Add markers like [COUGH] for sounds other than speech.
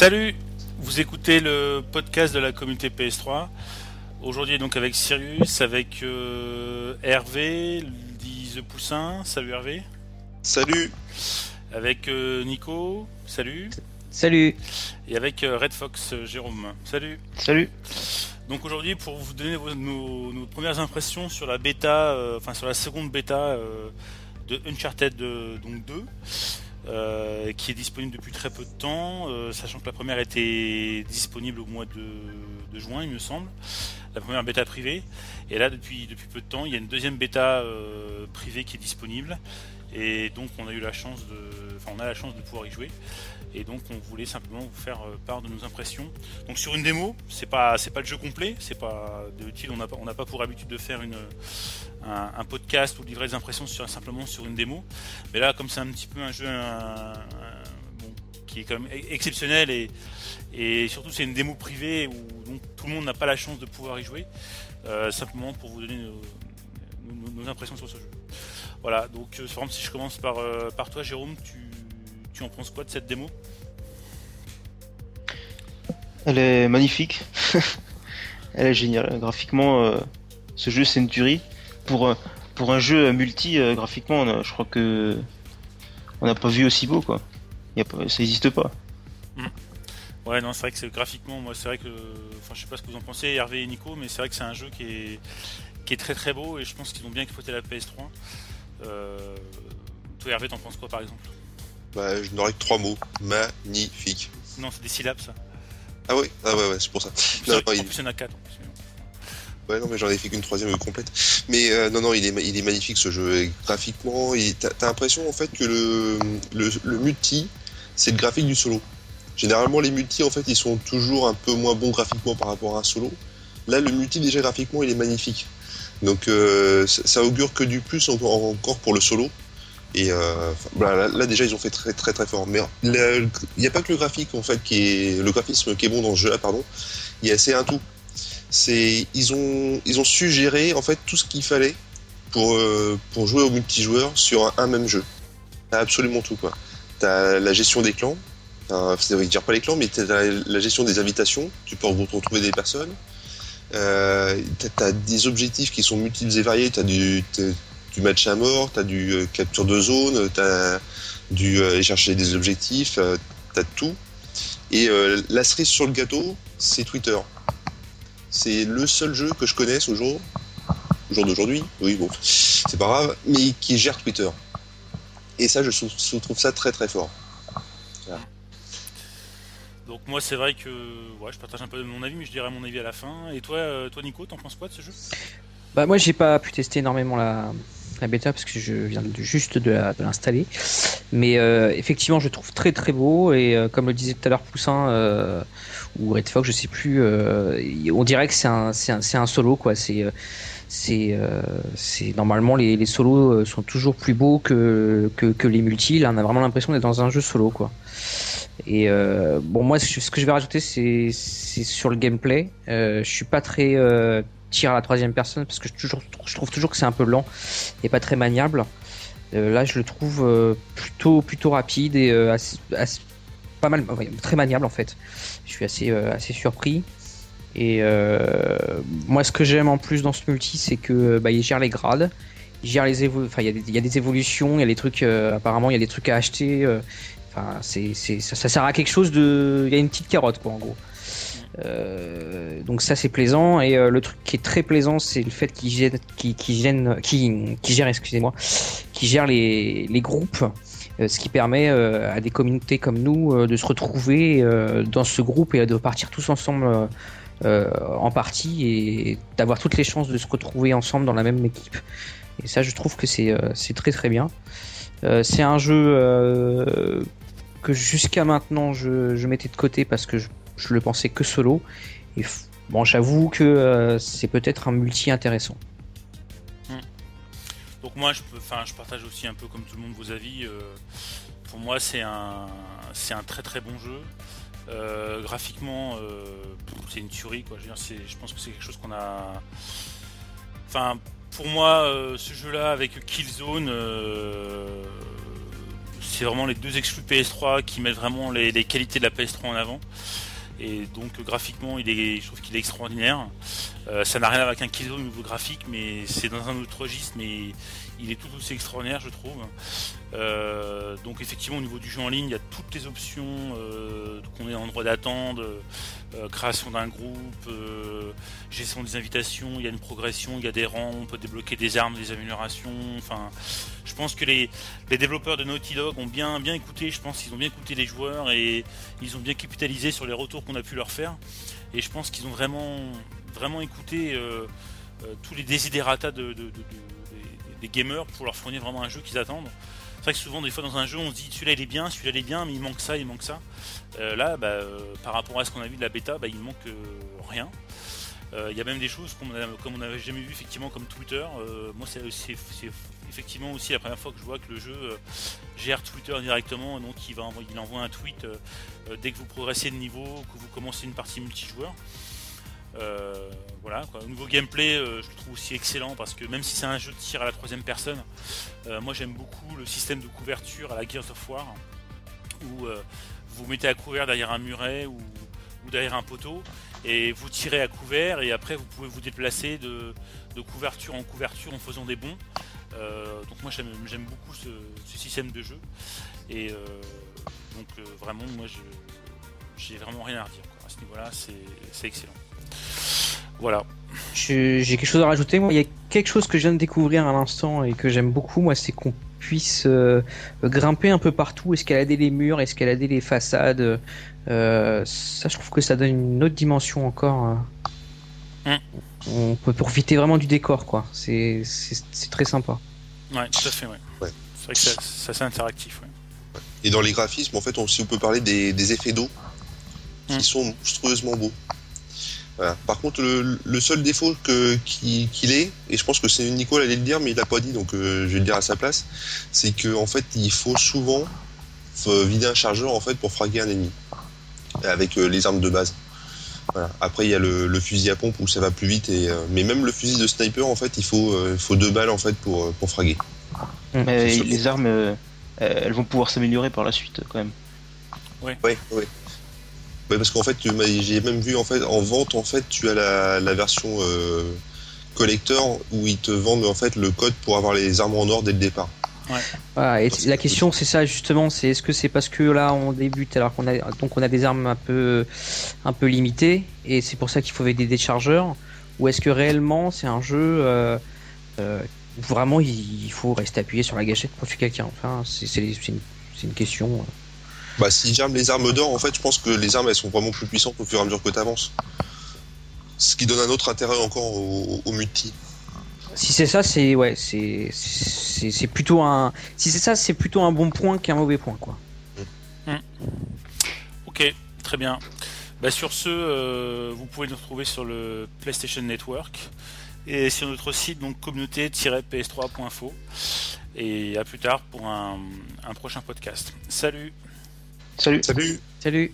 Salut, vous écoutez le podcast de la communauté PS3. Aujourd'hui donc avec Sirius, avec euh, Hervé, dit The Poussin. Salut Hervé. Salut. Avec euh, Nico. Salut. Salut. Et avec euh, Red Fox Jérôme. Salut. Salut. Donc aujourd'hui pour vous donner nos, nos, premières impressions sur la bêta, enfin sur la seconde bêta de Uncharted donc 2. Euh, qui est disponible depuis très peu de temps, euh, sachant que la première était disponible au mois de, juin, il me semble, la première bêta privée. Et là, depuis, depuis peu de temps, il y a une deuxième bêta euh, privée qui est disponible. Et donc, on a eu la chance de, enfin, on a la chance de pouvoir y jouer. Et donc, on voulait simplement vous faire part de nos impressions. Donc, sur une démo, c'est pas, c'est pas le jeu complet, c'est pas utile. On n'a pas, on n'a pas pour habitude de faire un, podcast ou livrer des impressions simplement sur une démo. Mais là, comme c'est un petit peu un jeu qui est quand même exceptionnel et, et surtout c'est une démo privée où donc, tout le monde n'a pas la chance de pouvoir y jouer, euh, simplement pour vous donner nos, impressions sur ce jeu. Voilà, donc euh, si je commence par, euh, par toi Jérôme, tu, tu en penses quoi de cette démo? Elle est magnifique. [LAUGHS] Elle est géniale. Graphiquement, ce jeu c'est une tuerie pour, euh, pour un jeu multi, euh, graphiquement, je crois que on n'a pas vu aussi beau, quoi. Y a pas, ça n'existe pas. Hmm. Ouais, non, c'est vrai que c'est graphiquement, moi, c'est vrai que, enfin, je sais pas ce que vous en pensez, Hervé et Nico, mais c'est vrai que c'est un jeu qui est, qui est très très beau et je pense qu'ils ont bien exploité la PS3. Euh... Toi, Hervé, t'en penses quoi, par exemple? Bah, je n'aurais que trois mots. Magnifique. Non, c'est des syllabes, ça. Ah oui, ah ouais, ouais, c'est pour ça. Non, en plus, il y en a quatre. Ouais, non, mais j'en ai fait qu'une troisième complète. Mais euh, non, non, il est, il est magnifique ce jeu. graphiquement, t'as l'impression en fait que le, le, multi, c'est le graphique du solo. Généralement, les multi, en fait, ils sont toujours un peu moins bons graphiquement par rapport à un solo. Là, le multi, déjà graphiquement, il est magnifique. Donc, euh, ça, augure que du plus encore, pour le solo. Et euh, là, déjà, ils ont fait très très très fort. Mais il n'y a pas que le graphique en fait qui est le graphisme qui est bon dans ce jeu-là, pardon. Il y a c'est un tout c'est ils ont ils ont su gérer en fait tout ce qu'il fallait pour euh, pour jouer au multijoueur sur un, même jeu. T'as absolument tout quoi. T'as la gestion des clans, c'est vrai dire pas les clans, mais t'as la, gestion des invitations. Tu peux retrouver des personnes. Euh, t'as des objectifs qui sont multiples et variés. T'as du match à mort, t'as du euh, capture de zone, t'as du aller chercher des objectifs, t'as tout. Et la cerise sur le gâteau, c'est Twitter. C'est le seul jeu que je connaisse au jour, au jour d'aujourd'hui, oui bon, c'est pas grave, mais qui gère Twitter. Et ça, je trouve, ça très très fort. Donc moi c'est vrai que je partage un peu mon avis, mais je dirais mon avis à la fin. Et toi, euh, toi Nico, t'en penses quoi de ce jeu? Bah moi j'ai pas pu tester énormément la, bêta parce que je viens juste de l'installer. Mais euh, effectivement je trouve très très beau et euh, comme le disait tout à l'heure Poussin, ou Red Fox, je sais plus. On dirait que c'est un, solo quoi. C'est normalement les, solos sont toujours plus beaux que, les multi. Là, on a vraiment l'impression d'être dans un jeu solo quoi. Et bon, moi, ce que je vais rajouter, c'est sur le gameplay. je suis pas très tir à la troisième personne parce que je, trouve toujours que c'est un peu lent et pas très maniable. là, je le trouve plutôt plutôt rapide et pas mal, très maniable en fait. Je suis assez, euh, assez surpris. Et euh, moi, ce que j'aime en plus dans ce multi, c'est que bah, il gère les grades, il gère les enfin, il y, a des évolutions, il y a des trucs, euh, apparemment, il y a des trucs à acheter. Enfin, c'est, ça, sert à quelque chose de, il y a une petite carotte quoi, en gros. donc ça c'est plaisant et le truc qui est très plaisant c'est le fait qu'il gère, qui, qui, qui, gère, excusez-moi, qui gère les, groupes euh, ce qui permet euh, à des communautés comme nous euh, de se retrouver dans ce groupe et de partir tous ensemble en partie et d'avoir toutes les chances de se retrouver ensemble dans la même équipe. Et ça, je trouve que c'est très très bien. c'est un jeu que jusqu'à maintenant je, mettais de côté parce que je, le pensais que solo. Et bon, j'avoue que c'est peut-être un multi intéressant. Donc moi, je, peux, je partage aussi un peu comme tout le monde vos avis. Euh, pour moi, c'est un, c'est un très très bon jeu. Euh, graphiquement, euh, c'est une tuerie. Quoi. Je, je pense que c'est quelque chose qu'on a. Enfin, pour moi, ce jeu-là avec Killzone, c'est vraiment les deux exclus PS3 qui mettent vraiment les, qualités de la PS3 en avant. Et donc graphiquement, il est, je trouve qu'il est extraordinaire. Euh, ça n'a rien à voir avec un Killzone au niveau graphique, mais c'est dans un autre registre, mais il est tout aussi extraordinaire, je trouve. Euh, donc effectivement, au niveau du jeu en ligne, il y a toutes les options euh, qu'on est en droit d'attendre, création d'un groupe, gestion des invitations, il y a une progression, il y a des rangs, on peut débloquer des armes, des améliorations. Enfin, je pense que les, les développeurs de Naughty Dog ont bien, bien écouté. Je pense qu'ils ont bien écouté les joueurs et ils ont bien capitalisé sur les retours qu'on a pu leur faire. Et je pense qu'ils ont vraiment, vraiment écouté euh, euh, tous les de- des- gamers pour leur fournir vraiment un jeu qu'ils attendent. C'est vrai que souvent, des fois, dans un jeu, on se dit celui-là il est bien, celui-là il est bien, mais il manque ça, il manque ça. Euh, là, bah, par rapport à ce qu'on a vu de la bêta, bah, il manque rien. Euh, Il y a même des choses qu'on comme on n'avait jamais vu effectivement comme Twitter. Euh, moi, c'est effectivement aussi la première fois que je vois que le jeu euh, gère Twitter directement. Donc, il, envoie un tweet dès que vous progressez de niveau, que vous commencez une partie multijoueur. Euh, voilà. Au niveau gameplay, je le trouve aussi excellent parce que même si c'est un jeu de tir à la troisième personne, moi j'aime beaucoup le système de couverture à la Gears of War où vous vous mettez à couvert derrière un muret ou derrière un poteau et vous tirez à couvert et après vous pouvez vous déplacer de, de couverture en couverture en faisant des bonds. Euh, donc moi j'aime beaucoup ce, système de jeu et euh, donc euh, vraiment moi j'ai vraiment rien à redire à ce niveau-là c'est excellent. Voilà. J'ai quelque chose à rajouter. Moi, il y a quelque chose que je viens de découvrir à l'instant et que j'aime beaucoup. Moi, c'est qu'on puisse grimper un peu partout, escalader les murs, escalader les façades. Euh, ça, je trouve que ça donne une autre dimension encore. euh. On peut profiter vraiment du décor, quoi. C'est c'est- c'est très sympa. Ouais, tout à fait, ouais. Ouais. C'est vrai que c'est c'est assez interactif, ouais. Et dans les graphismes, en fait, on, si on peut parler des, des effets d'eau qui Mm. sont monstrueusement beaux. Voilà. Par contre, le, le seul défaut que- qui- qu'il est, et je pense que c'est Nicole allait le dire, mais il l'a pas dit, donc euh, je vais le dire à sa place, c'est que en fait, il faut souvent faut vider un chargeur en fait pour fraguer un ennemi avec euh, les armes de base. Voilà. Après, il y a le, le fusil à pompe où ça va plus vite, et, euh, mais même le fusil de sniper, en fait, il faut, euh, il faut deux balles en fait pour, pour fraguer. Mais C'est les armes, euh, elles vont pouvoir s'améliorer par la suite quand même. Ouais. Ouais, parce qu'en fait, j'ai même vu en fait en vente, en fait, tu as la, la version euh, collector où ils te vendent en fait le code pour avoir les armes en or dès le départ. Voilà, et la question c'est ça justement, c'est est-ce que c'est parce que là on débute alors qu'on a donc on a des armes un peu un peu limitées et c'est pour ça qu'il faut aider des chargeurs ou est-ce que réellement c'est un jeu euh, euh, où vraiment il, il faut rester appuyé sur la gâchette pour tuer quelqu'un? Enfin, c'est une, c'est une question. euh. Bah, si j'arme les armes d'or, en fait, je pense que les armes elles sont vraiment plus puissantes au fur et à mesure que tu avances. Ce qui donne un autre intérêt encore au, au multi. Si c'est ça, c'est ouais, c'est c'est c'est plutôt un si c'est ça, c'est plutôt un bon point qu'un mauvais point quoi. Ok, très bien. Bah, sur ce, euh, vous pouvez nous retrouver sur le PlayStation Network et sur notre site donc communauté-ps3.info. Et à plus tard pour un, un prochain podcast. Salut Salut Salut Salut.